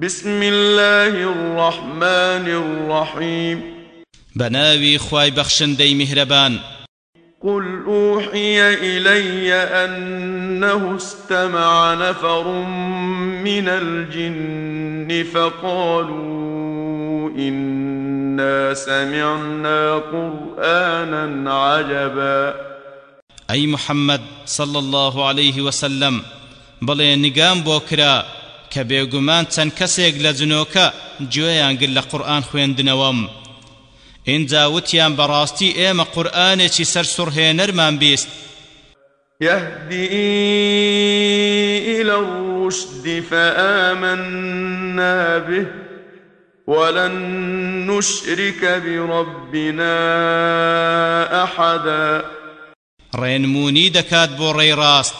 بسم الله الرحمن الرحيم بناوي خواي بخشندي مهربان قل أوحي إلي أنه استمع نفر من الجن فقالوا إنا سمعنا قرآنا عجبا. أي محمد صلى الله عليه وسلم بڵێ نگام بۆ کرا کە بێگومان چەند کەسێک لە جنۆکە گوێیان گر لە قورآن خوێندنەوەم. اینجا وتیان بەڕاستی ئێمە قورآنێکی سەر سوڕهێنەرمان بیست. يهدي إلى الرشد فآمنا به ولن نشرك بربنا أحدا. ڕێنمونی دەکات بۆ ڕێی ڕاست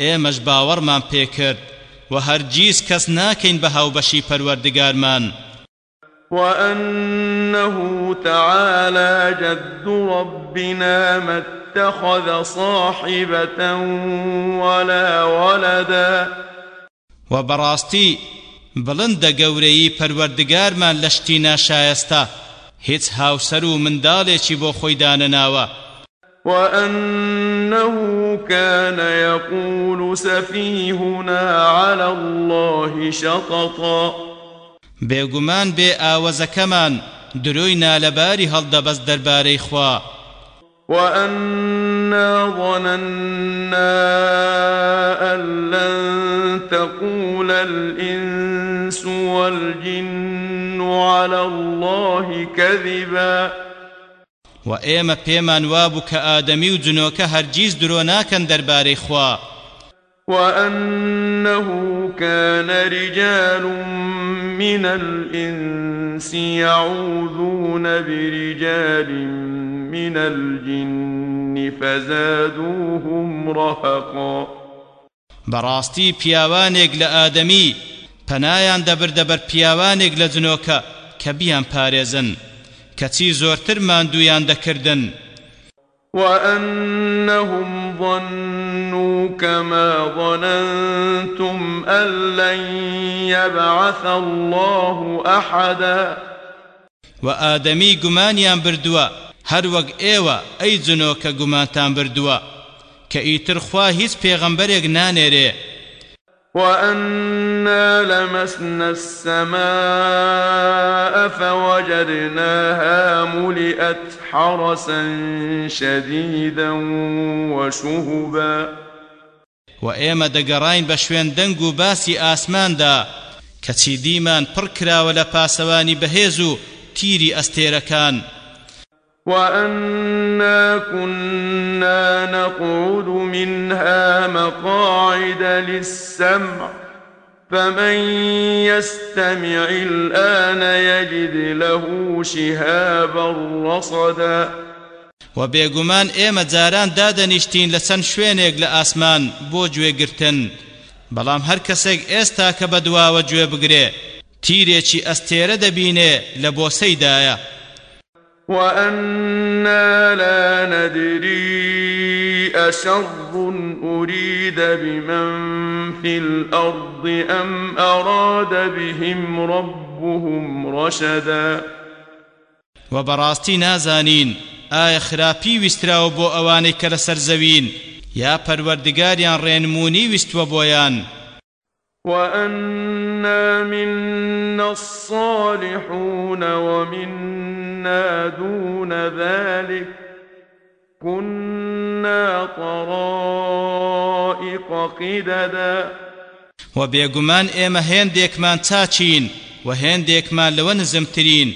ئێمەش باوەڕمان پێکرد و هەرگیز کەس ناکەین بە هاوبەشی پەروەردگارمان. وأنه تعالى جد ربنا ما اتخذ صاحبة ولا ولدا. وبراستي بڵندە گەورەی پەروەردگارمان لە شتی ناشایەستە هیچ هاوسەر و منداڵێکی بۆ خۆی دانەناوە. وأنه كان يقول سفيهنا على الله شططا. بێگومان بێ ئاوەزەکەمان دروی نالەباری هەڵدەبەست دەربارەی خوا. وأنا ظننا أن لن تقول الإنس والجن على الله كذبا. و ئێمە پێمان وابوو کە ئادەمی و جنۆکە هەرگیز درۆ ناکەن دەربارەی خوا. وأنه كان رجال من الإنس يعوذون برجال من الجن فزادوهم رهقا. براستي بياوانك لآدمي پنايان دبر دبر بياوانك لجنوكا كبيان بارزن کەچی زۆرتر ماندوویان دەکردن. وأنهم ظنوا كما ظننتم أن لن يبعث الله أحدا. وآدمي قمانيان بردوا هر وەک ئێوە ئەی جنۆکە گومانتان بردووە. کە ئیتر خوا هیچ پێغەمبەرێک نانێرێ. وأنا لمسنا السماء فوجدناها ملئت حرسا شديدا وشهبا. وإيما دقرين بشوين دنگو باسي آسمان دا كچي ديمان پر کراوە لە پاسەوانی بەهێز و تیری ئەستێرەکان. وأنا كنا نقعد منها مقاعد للسمع فمن يستمع الآن يجد له شهابا رصدا دادەنیشتین لە چەند شوێنێک لە ئاسمان بۆ گوێگرتن. بەڵام هەر کەسێک ئێستا کە بەدواوە گوێ بگرێ تیرێکی ئەستێرە دەبینێ لە بۆسەیدایە وأنا لا ندري أشر أريد بمن في الأرض أم أراد بهم ربهم رشدا وبراستي نازانين ئایا خراپی ویستراوە بۆ ئەوانەی کە لەسەر زەوین؟ یا پەروەردگاریان ڕێنمونی بۆیان؟ وأنا منا الصالحون ومنا دون ذلك كنا طرائق قددا وبێگومان ئێمە هێندێکمان چاچین و هێندێکمان لەوە نزمترین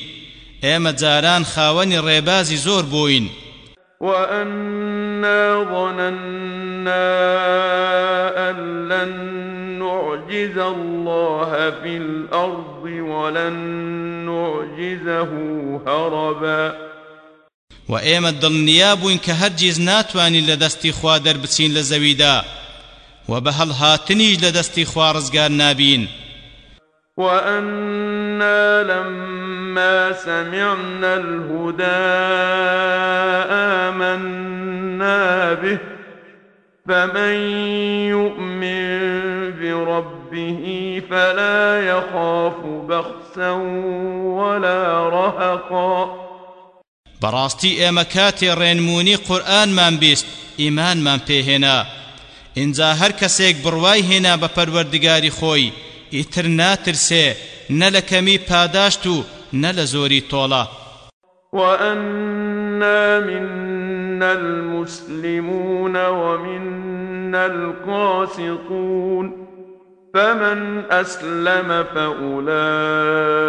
ئێمە جاران خاوەنی ڕێبازی زۆر بووین. وأنا ظننا أن لن نعجز الله في الأرض ولن نعجزه هربا. وإيما دڵنیابووین کە هەرگیز ناتوانین لە دەستی خوا دەربچین لە زەویدا و بە هەڵهاتنیش لە دەستی خوا ڕزگار نابین وأنا لما سمعنا الهدى آمنا به. فمن يؤمن بربه ربه فلا يخاف بخسا ولا رهقا. بەڕاستی ئێمە کاتێ ڕێنمونی قورئانمان بیست ئیمانمان پێهێنا اینجا هەر کەسێک بڕوای هێنا بە پەروەردگاری خۆی ئیتر ناترسێ نە لە کەمی پاداشت و نە لە زۆری تۆڵە وأنا منا المسلمون ومنا القاسطون فمن أسلم فأولئك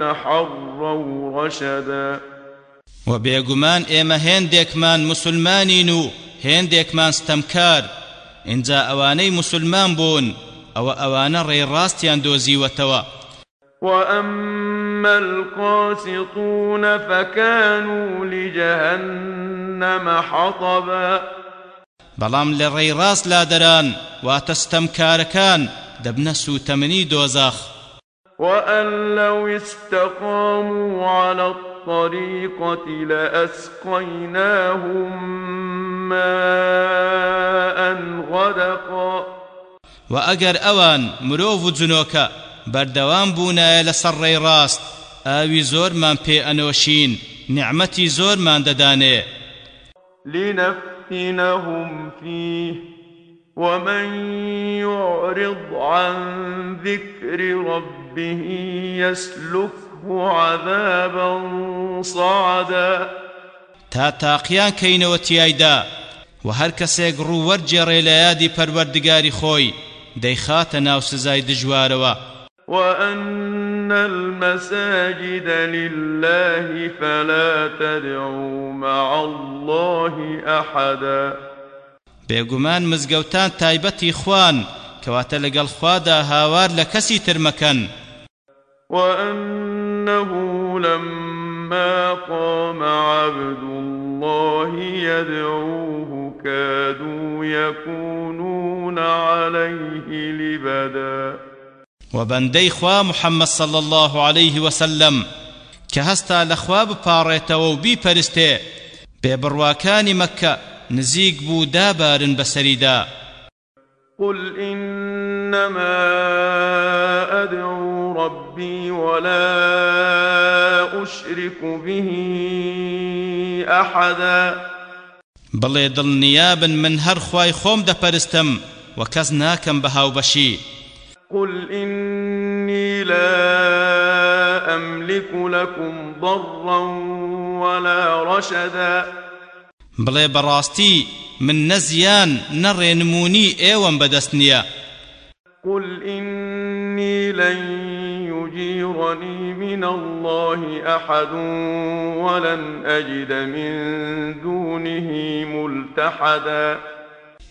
تحروا رشدا و بێگومان ئێمە هێندێکمان مسلمانین و هێندێکمان ستەمکار اینجا ئەوانەی مسلمان بوون ئەوە ئەوانە ڕێڕاستیان دۆزیوەتەوە وأما القاسطون فكانوا لجهنم حطبا. بەڵام لە ڕێڕاست لادەران واتە ستەمکارەکان دەبنە سوتەمنی دۆزاخ. وأن لو استقاموا على الطريقة لأسقيناهم ماء غدقا. وأجر أوان مروف جنوكا بەردەوام بوونایە لەسەر ڕێی ڕاست. ئاوی زۆرمان پێ ئەنۆشین نعمەتی زۆرمان دەدانێ. لنفتنهم فيه ومن يعرض عن ذكر ربه يسلكه عذابا صعدا. تا تاقیان کەینەوە تیایدا و هەر کەسێک ڕووەرجێڕێ لە یادی پەروەردگاری خۆی دەیخاتە ناو سزای دژوارەوە. وأن المساجد لله فلا تدعوا مع الله أحدا. بێگومان مزگەوتان تایبەتی خوان کەواتە لەگەڵ خوادا هاوار لە کەسی ترمەکەن وأنه لما قام عبد الله يدعوه كادوا يكونون عليه لبدا. وبندەی خوا محەممەد صلى الله عليه وسلم کە هەستا لەخوا بپاڕێتەوە و بیپەرستێ بێبڕواکانی مەکە نزیک بوو دابارن بەسەریدا قل إنما أدعو ربي ولا أشرك به أحدا. بڵێ دڵنیابن من هەر خوای خۆم دەپەرستم و کەس ناکەم بەهاو بەشی قل إني لا أملك لكم ضرا ولا رشدا. بڵێ بەڕاستی من نەڕێنمونی ئێوەم بەدەست نییە قل إني لن يجيرني من الله أحد ولن أجد من دونه ملتحدا.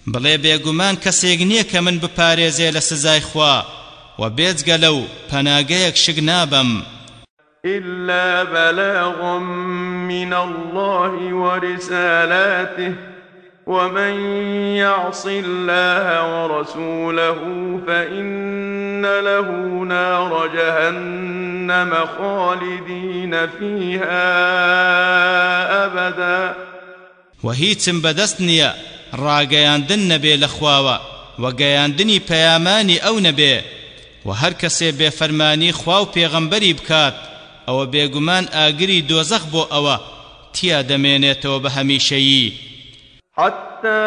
بڵێ بێگومان کەسێک نییە کە من بپارێزێ لە سزای خوا و بێجگە لەو پەناگەیەک شک نابم. إلا بلاغا من الله ورسالاته ومن يعص الله ورسوله فإن له نار جهنم خالدين فيها أبدا. وهيتم بدستنيا ڕاگەیاندن نەبێ لە خواوە و گەیاندنی پەیامانی ئەو نەبێ. و هەر کەسێ بێفەرمانی خوا و پێغەمبەری بکات ئەوە بێگومان ئاگری دۆزەخ بۆ ئەوە تیا دەمێنێتەوە بە هەمیشەیی. حتى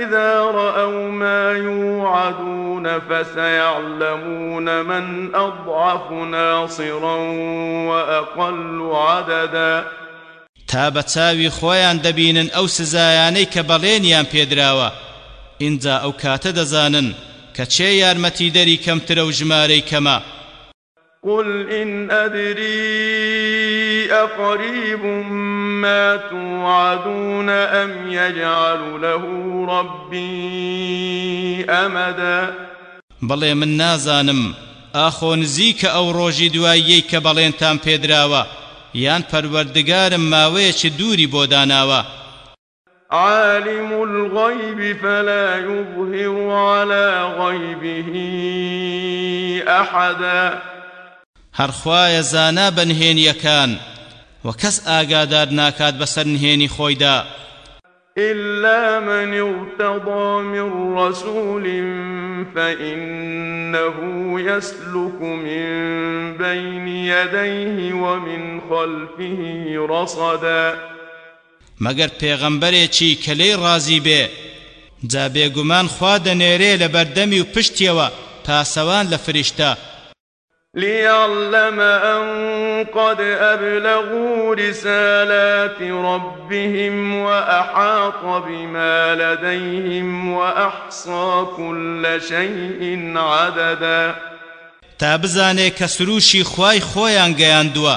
إذا رأوا ما يوعدون فسيعلمون من أضعف ناصرا وأقل عددا. تا بە چاوی خۆیان دەبینن ئەو سزایانەی کە بەڵێنیان پێدراوە. ئینجا ئەو کاتە دەزانن کە چێ یارمەتی دەری کەمترە و ژمارەی کەمە قل إن أدري أقريب ما توعدون أم يجعل له ربي أمدا؟ بەڵێ من نازانم ئاخۆ نزیکە ئەو ڕۆژی دواییەی کە بەڵێنتان پێدراوە. یان پەروەردگارم ماوەیەکی دووری بۆ داناوە. عالم الغيب فلا يظهر على غيبه أحدا هەر خوایە زانا بەنهێنیەکان و کەس ئاگادار ناکات بەسەر نهێنی خۆیدا. إلا من ارتضى من رسول فإنه يسلك من بين يديه ومن خلفه رصدا. مەگەر پێغەمبەرێکی کە لێی ڕازی بێ جا بێگومان خوا لە بەردەمی و پشتیەوە پاسەوان لە فریشتە ليعلم أن قد أبلغوا رسالات ربهم وأحاط بما لديهم وأحصى كل شيء عددا. تا بزانێ کە سروشی خوای خۆیان گەیاندووە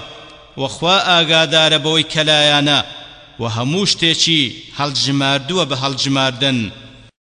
وەخوا ئاگادارە بەوەی کەلایانە و هەموو شتێکی هەڵجماردووە بە هەڵجماردن